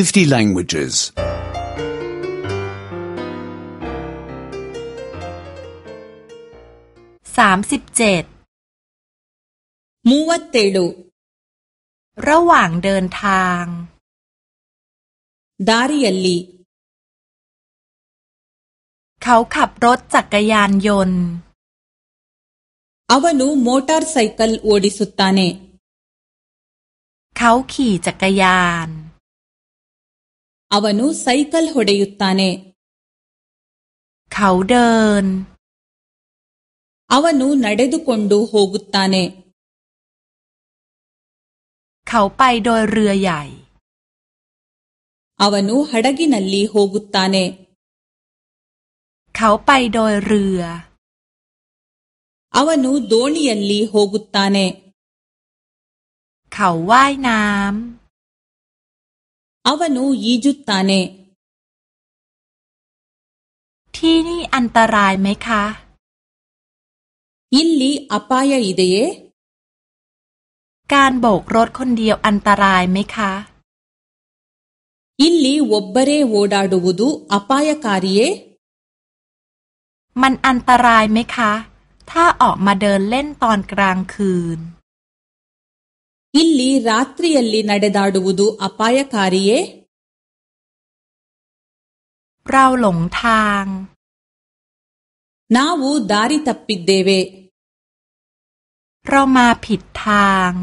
50 languages. 37มูวัตเตลುระหว่างเดินทาง ดาริเอลลีเขาขับรถจักรยานยนต์อาว ವ ನ ು ಮೋಟಾರ್ ಸ ೈ ಕ ค್ ಓ ಡ ดิสุตตา ನ นเขาขี่จักรยาน ಅವನು ಸೈಕಲ್ ಹೊಡೆಯುತ್ತಾನೆ เขาเดิน ಅವನು ನಡೆದುಕೊಂಡು ಹೋಗುತ್ತಾನೆ เขาไปโดยเรือใหญ่ ಅವನು ಹಡಗಿನಲ್ಲಿ ಹೋಗುತ್ತಾನೆ เขาไปโดยเรือ ಅವನು ದೋಣಿಯಲ್ಲಿ ಹೋಗುತ್ತಾನೆ เขาว่ายน้ำ ಅವನು ಈಜುತ್ತಾನೆ ที่นี่อันตรายไหมคะ ಇ ಲ ล ಲ ಿอ ಪ ಾย ಇ ದ ೆเยการโบกรถคนเดียวอันตรายไหมคะ ಇ ಲ ್ ಲ ีว ಬ ್ ಬ ರ ೇวดาดು ವ ು ದ อ ಅ ಪ ಾ ಯ ಕ ารีเೇมันอันตรายไหมคะ ถ้าออกมาเดินเล่นตอนกลางคืน ಇಲ್ಲಿ ರಾತ್ರಿಯಲ್ಲಿ ನಡೆದಾಡುವುದು ಅಪಾಯಕಾರಿಯೇ เราหลงทาง ನಾವು ದಾರಿ ತಪ್ಪಿದ್ದೇವೆ เรามาผิดทาง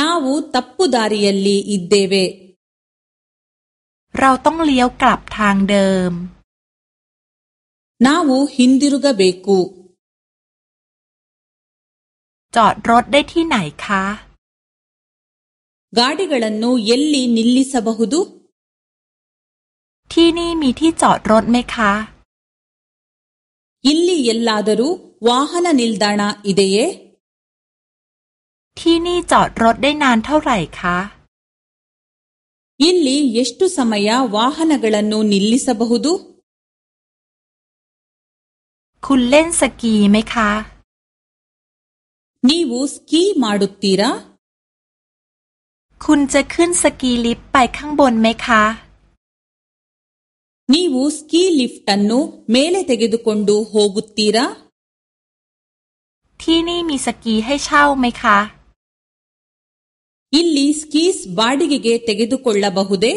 ನಾವು ತಪ್ಪು ದಾರಿಯಲ್ಲಿ ಇದ್ದೇವೆ เราต้องเลี้ยวกลับทางเดิม ನಾವು ಹಿಂದಿರುಗಬೇಕು จอดรถได้ที่ไหนคะกาดಿก ಳ ನ น ನ ು ಎ ಲ ล ಲ ಿ ನ ಿล್ ಲ ಿ ಸ ಬ ಹ ು ದ ುที่นี่มีที่จอดรถไหมคะยลล ಇಲ್ಲಿ า ಲ ್ ಲ ಾ ದ ರ ೂ ವ ಾ ಹ นิลดานาอิ ದ ೆ ಯ ೇที่นี่จอดรถได้นานเท่าไหร่คะยล ಇಲ್ಲಿ ಎಷ್ಟು ಸಮಯ ವ า ಹ ನ ಗ ಳ ั್นูนิลล ಲ สบะ ಹ ุดುคุณเล่นสกีไหมคะ ನೀವು ಸ್ಕೀ ಮಾಡುತ್ತೀರಾ คุณจะขึ้นสกีลิฟต์ไปข้างบนไหมคะ ನೀವು ಸ್ಕೀ ಲಿಫ್ಟ್ ಅನ್ನು ಮೇಲೆ ತೆಗೆದುಕೊಂಡು ಹೋಗುತ್ತೀರಾ ที่นี่มีสกีให้เช่าไหมคะ ಇಲ್ಲಿ ಸ್ಕೀಸ್ ಬಾಡಿಗೆಗೆ ತೆಗೆದುಕೊಳ್ಳಬಹುದೇ